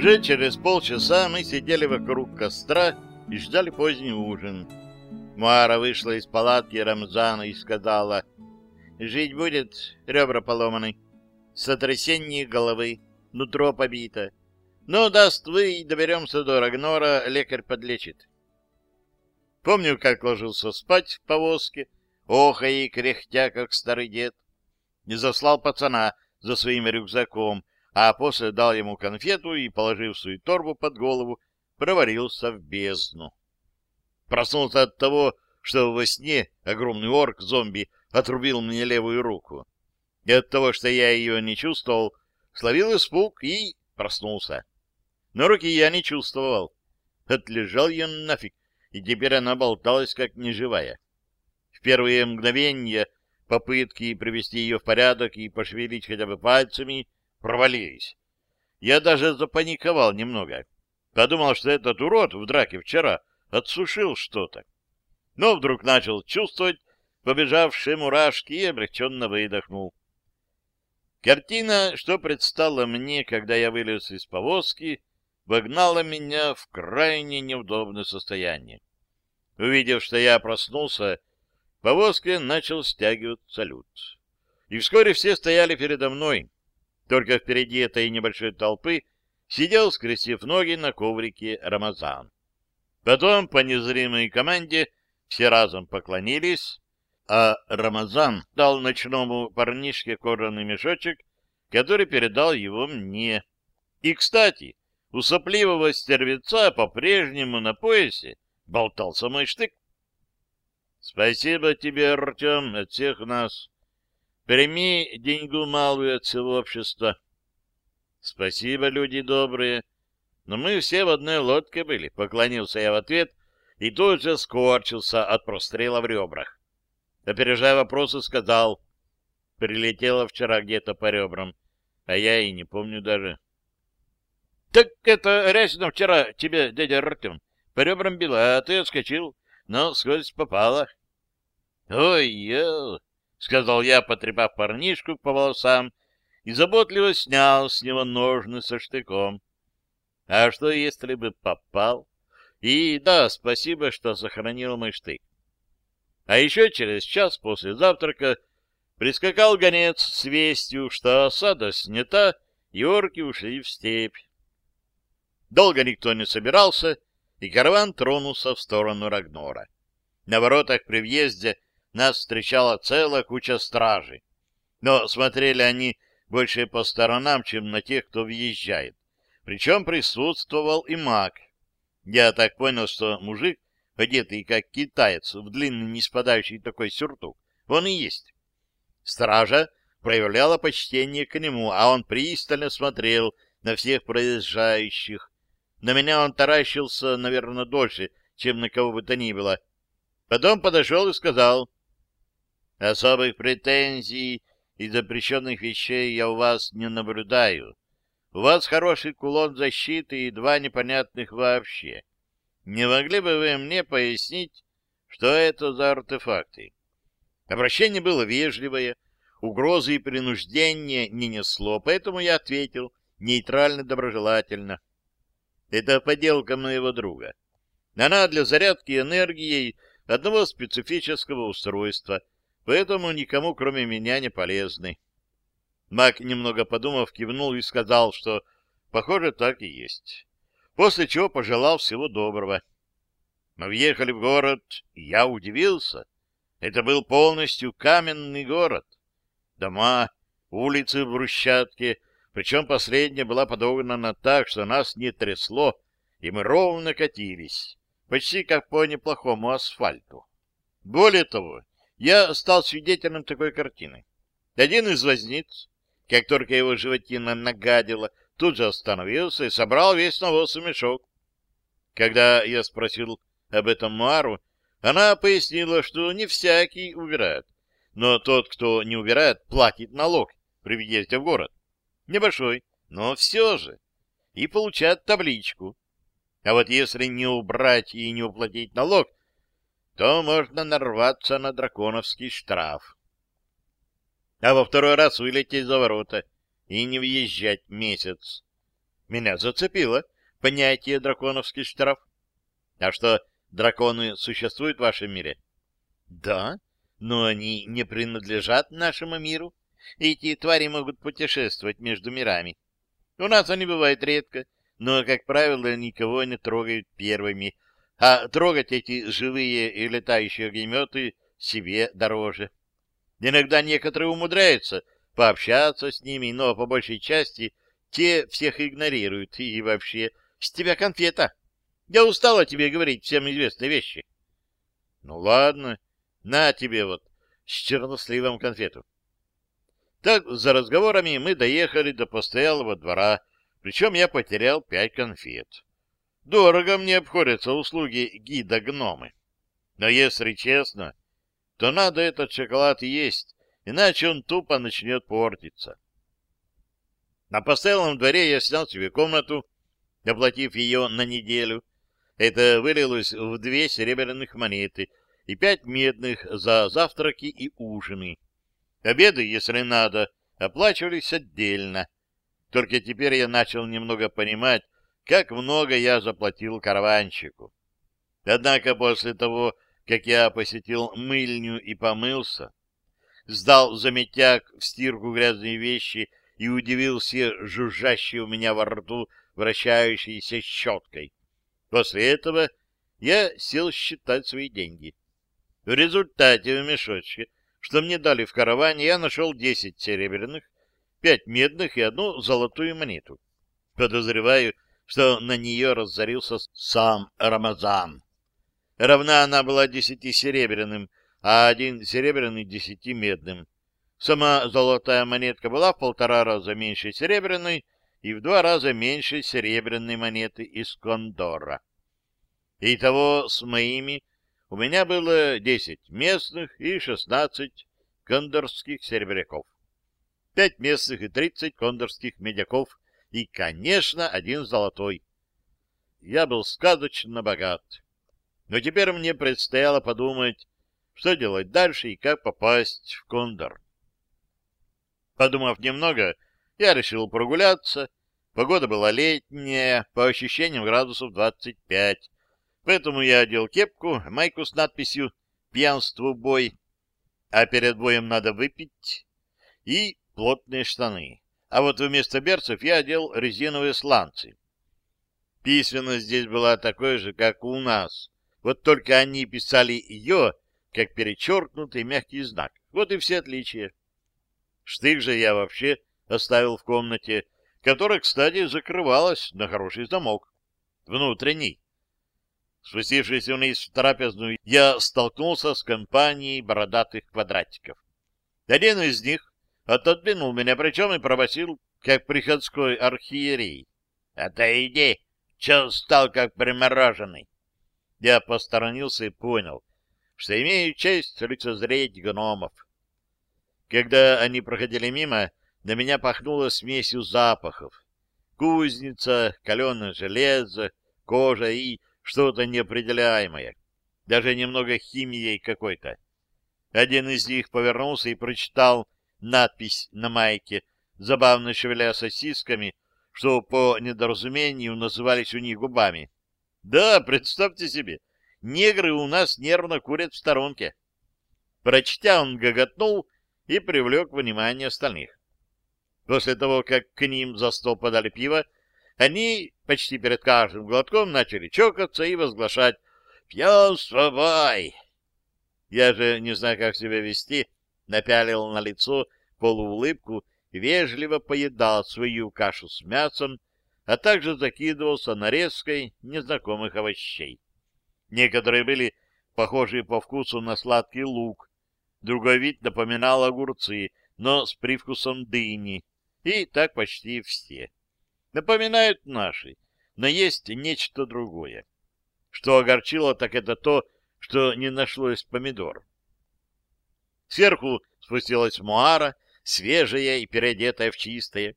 Уже через полчаса мы сидели вокруг костра и ждали поздний ужин. Муара вышла из палатки Рамзана и сказала, «Жить будет, ребра поломаны, сотрясение головы, нутро побито. Но даст вы и доберемся до Рагнора, лекарь подлечит». Помню, как ложился спать в повозке, охая и кряхтя, как старый дед. Не заслал пацана за своим рюкзаком, а после дал ему конфету и, положив свою торбу под голову, проварился в бездну. Проснулся от того, что во сне огромный орк-зомби отрубил мне левую руку. И от того, что я ее не чувствовал, словил испуг и проснулся. Но руки я не чувствовал. Отлежал ее нафиг, и теперь она болталась, как неживая. В первые мгновения попытки привести ее в порядок и пошевелить хотя бы пальцами провалились. Я даже запаниковал немного. Подумал, что этот урод в драке вчера отсушил что-то. Но вдруг начал чувствовать побежавшие мурашки и облегченно выдохнул. Картина, что предстала мне, когда я вылез из повозки, вогнала меня в крайне неудобное состояние. Увидев, что я проснулся, к повозке начал стягивать салют. И вскоре все стояли передо мной. Только впереди этой небольшой толпы сидел, скрестив ноги на коврике Рамазан. Потом по незримой команде все разом поклонились, а Рамазан дал ночному парнишке кожаный мешочек, который передал его мне. И, кстати, у сопливого стервеца по-прежнему на поясе болтался мой штык. Спасибо тебе, Артем, от всех нас. Прими деньгу малую от всего общества. Спасибо, люди добрые. Но мы все в одной лодке были, поклонился я в ответ и тут же скорчился от прострела в ребрах. Опережая вопросы, сказал, прилетело вчера где-то по ребрам, а я и не помню даже. — Так это Рясина вчера тебе, дядя Артем, по ребрам била, а ты отскочил, но сквозь попала. — Ой-ё! — сказал я, потрепав парнишку по волосам, и заботливо снял с него ножны со штыком. А что, если бы попал? И да, спасибо, что сохранил мой штык. А еще через час после завтрака прискакал гонец с вестью, что осада снята, и орки ушли в степь. Долго никто не собирался, и караван тронулся в сторону Рагнора. На воротах при въезде нас встречала целая куча стражи. Но смотрели они больше по сторонам, чем на тех, кто въезжает. Причем присутствовал и маг. Я так понял, что мужик, одетый как китаец, в длинный не спадающий такой сюртук, он и есть. Стража проявляла почтение к нему, а он пристально смотрел на всех проезжающих. На меня он таращился, наверное, дольше, чем на кого бы то ни было. Потом подошел и сказал, «Особых претензий и запрещенных вещей я у вас не наблюдаю. У вас хороший кулон защиты и два непонятных вообще. Не могли бы вы мне пояснить, что это за артефакты? Обращение было вежливое, угрозы и принуждения не несло, поэтому я ответил нейтрально-доброжелательно. Это поделка моего друга. Она для зарядки энергией одного специфического устройства, поэтому никому, кроме меня, не полезны. Мак, немного подумав, кивнул и сказал, что, похоже, так и есть. После чего пожелал всего доброго. Мы въехали в город, и я удивился. Это был полностью каменный город. Дома, улицы в брусчатке, причем последняя была подогнана так, что нас не трясло, и мы ровно катились, почти как по неплохому асфальту. Более того, я стал свидетелем такой картины. Один из возниц как только его животина нагадила, тут же остановился и собрал весь навоз в мешок. Когда я спросил об этом Муару, она пояснила, что не всякий убирает, но тот, кто не убирает, платит налог при въезде в город. Небольшой, но все же. И получает табличку. А вот если не убрать и не уплатить налог, то можно нарваться на драконовский штраф а во второй раз вылететь за ворота и не въезжать месяц. Меня зацепило понятие драконовский штраф. А что, драконы существуют в вашем мире? Да, но они не принадлежат нашему миру. Эти твари могут путешествовать между мирами. У нас они бывают редко, но, как правило, никого не трогают первыми, а трогать эти живые и летающие огнеметы себе дороже. Иногда некоторые умудряются пообщаться с ними, но по большей части те всех игнорируют и вообще с тебя конфета. Я устала тебе говорить всем известные вещи. Ну ладно, на тебе вот с черносливом конфету. Так, за разговорами мы доехали до постоялого двора, причем я потерял пять конфет. Дорого мне обходятся услуги гида-гномы. Но если честно, то надо этот шоколад есть, иначе он тупо начнет портиться. На постоялом дворе я снял себе комнату, оплатив ее на неделю. Это вылилось в две серебряных монеты и пять медных за завтраки и ужины. Обеды, если надо, оплачивались отдельно. Только теперь я начал немного понимать, как много я заплатил караванщику. Однако после того, как я посетил мыльню и помылся, сдал заметяк в стирку грязные вещи и удивил все жужжащие у меня во рту вращающейся щеткой. После этого я сел считать свои деньги. В результате в мешочке что мне дали в караване, я нашел десять серебряных, пять медных и одну золотую монету. Подозреваю, что на нее разорился сам Рамазан. Равна она была десяти серебряным, а один серебряный десяти медным. Сама золотая монетка была в полтора раза меньше серебряной и в два раза меньше серебряной монеты из Кондора. Итого с моими у меня было десять местных и шестнадцать кондорских серебряков, пять местных и тридцать кондорских медяков и, конечно, один золотой. Я был сказочно богат. Но теперь мне предстояло подумать, что делать дальше и как попасть в Кондор. Подумав немного, я решил прогуляться. Погода была летняя, по ощущениям градусов двадцать пять. Поэтому я одел кепку, майку с надписью «Пьянство бой», а перед боем надо выпить, и плотные штаны. А вот вместо берцев я одел резиновые сланцы. Письменность здесь была такой же, как у нас. Вот только они писали ее, как перечеркнутый мягкий знак. Вот и все отличия. Штык же я вообще оставил в комнате, которая, кстати, закрывалась на хороший замок. Внутренний. Спустившись вниз в трапезную, я столкнулся с компанией бородатых квадратиков. Один из них отодвинул меня, причем и пробасил, как приходской архиерей. — Отойди! Че стал, как примороженный? Я посторонился и понял, что имею честь лицезреть гномов. Когда они проходили мимо, на меня пахнуло смесью запахов. Кузница, каленое железо, кожа и что-то неопределяемое, даже немного химией какой-то. Один из них повернулся и прочитал надпись на майке, забавно шевеля сосисками, что по недоразумению назывались у них губами. Да, представьте себе, негры у нас нервно курят в сторонке. Прочтя, он гоготнул и привлек внимание остальных. После того, как к ним за стол подали пиво, они почти перед каждым глотком начали чокаться и возглашать «Пьянство, бай!». Я же, не знаю, как себя вести, напялил на лицо полуулыбку вежливо поедал свою кашу с мясом, а также закидывался нарезкой незнакомых овощей. Некоторые были похожи по вкусу на сладкий лук, другой вид напоминал огурцы, но с привкусом дыни, и так почти все напоминают наши, но есть нечто другое. Что огорчило, так это то, что не нашлось помидор. Сверху спустилась Муара, свежая и переодетая в чистое.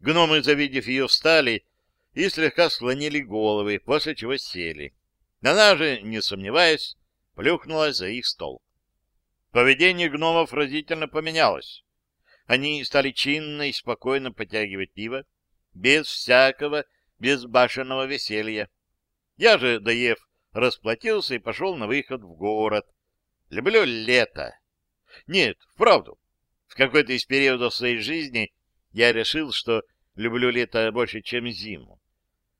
Гномы, завидев ее, встали и слегка склонили головы, после чего сели. Она же, не сомневаясь, плюхнулась за их стол. Поведение гномов разительно поменялось. Они стали чинно и спокойно потягивать пиво, без всякого безбашенного веселья. Я же, доев, расплатился и пошел на выход в город. Люблю лето. Нет, вправду. В какой-то из периодов своей жизни я решил, что люблю лето больше, чем зиму.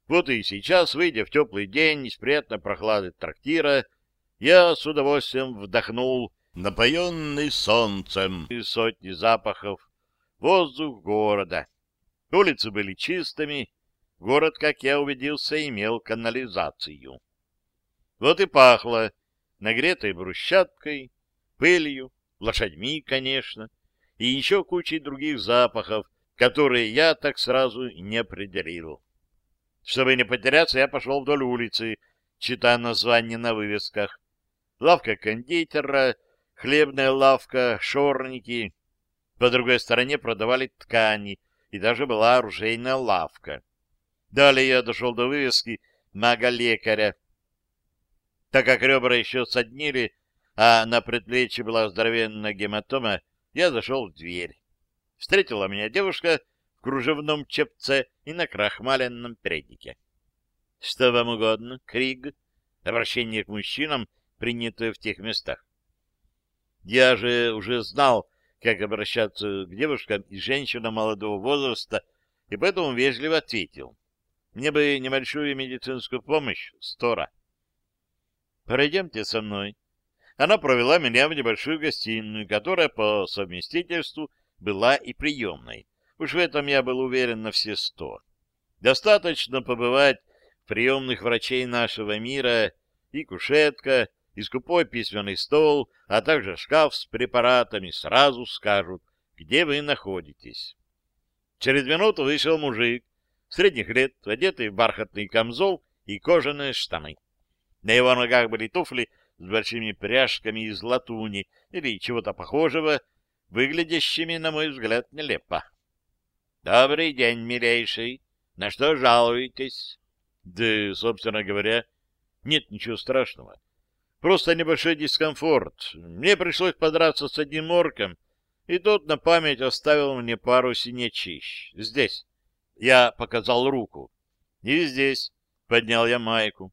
Вот и сейчас, выйдя в теплый день из приятной прохлады трактира, я с удовольствием вдохнул напоенный солнцем и сотни запахов воздух города. Улицы были чистыми, город, как я убедился, имел канализацию. Вот и пахло нагретой брусчаткой, пылью, лошадьми, конечно, и еще кучей других запахов, которые я так сразу не определил. Чтобы не потеряться, я пошел вдоль улицы, читая названия на вывесках. Лавка кондитера, хлебная лавка, шорники. По другой стороне продавали ткани, и даже была оружейная лавка. Далее я дошел до вывески мага-лекаря. Так как ребра еще соднили, а на предплечье была здоровенная гематома, я зашел в дверь. Встретила меня девушка в кружевном чепце и на крахмаленном переднике. — Что вам угодно, Криг? Обращение к мужчинам, принятое в тех местах. Я же уже знал, как обращаться к девушкам и женщинам молодого возраста, и поэтому вежливо ответил. Мне бы небольшую медицинскую помощь, Стора. Пройдемте со мной. Она провела меня в небольшую гостиную, которая по совместительству была и приемной. Уж в этом я был уверен на все сто. Достаточно побывать в приемных врачей нашего мира и кушетка, и скупой письменный стол, а также шкаф с препаратами сразу скажут, где вы находитесь. Через минуту вышел мужик, средних лет, одетый в бархатный камзол и кожаные штаны. На его ногах были туфли с большими пряжками из латуни или чего-то похожего, выглядящими, на мой взгляд, нелепо. — Добрый день, милейший. На что жалуетесь? — Да, собственно говоря, нет ничего страшного. Просто небольшой дискомфорт. Мне пришлось подраться с одним орком, и тот на память оставил мне пару синячищ. Здесь. Я показал руку. И здесь. Поднял я майку.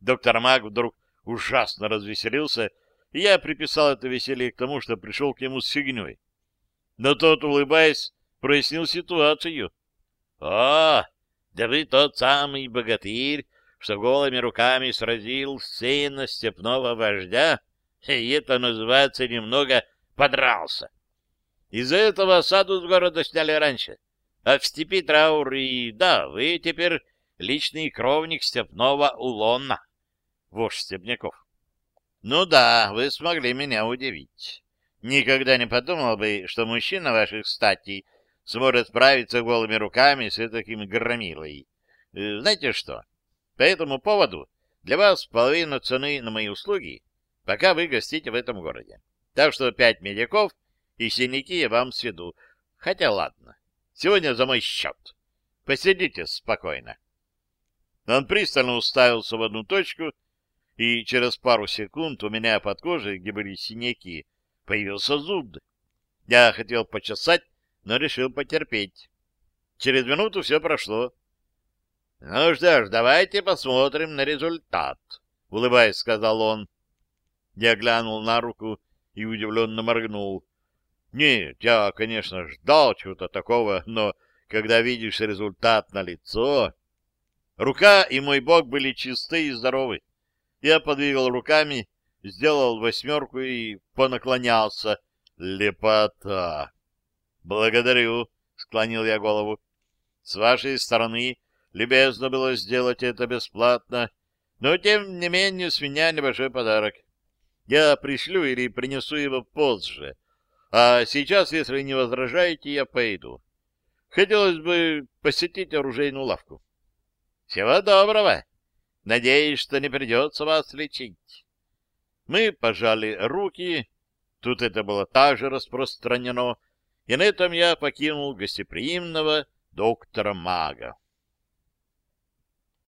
Доктор Маг вдруг ужасно развеселился, и я приписал это веселье к тому, что пришел к нему с фигней. Но тот, улыбаясь, прояснил ситуацию. — О, да вы тот самый богатырь, что голыми руками сразил сына степного вождя, и это называется немного подрался. Из-за этого осаду с города сняли раньше. А в степи траур, и да, вы теперь личный кровник степного улона, вождь степняков. Ну да, вы смогли меня удивить. Никогда не подумал бы, что мужчина ваших статей сможет справиться голыми руками с таким громилой. Э, знаете что? По этому поводу для вас половина цены на мои услуги, пока вы гостите в этом городе. Так что пять медиков и синяки я вам сведу. Хотя ладно, сегодня за мой счет. Посидите спокойно. Он пристально уставился в одну точку, и через пару секунд у меня под кожей, где были синяки, появился зуд. Я хотел почесать, но решил потерпеть. Через минуту все прошло. Ну что ж, давайте посмотрим на результат, — улыбаясь, сказал он. Я глянул на руку и удивленно моргнул. Нет, я, конечно, ждал чего-то такого, но когда видишь результат на лицо... Рука и мой бок были чисты и здоровы. Я подвигал руками, сделал восьмерку и понаклонялся. Лепота! Благодарю, — склонил я голову. С вашей стороны Любезно было сделать это бесплатно, но, тем не менее, с меня небольшой подарок. Я пришлю или принесу его позже, а сейчас, если не возражаете, я пойду. Хотелось бы посетить оружейную лавку. Всего доброго! Надеюсь, что не придется вас лечить. Мы пожали руки, тут это было также распространено, и на этом я покинул гостеприимного доктора Мага.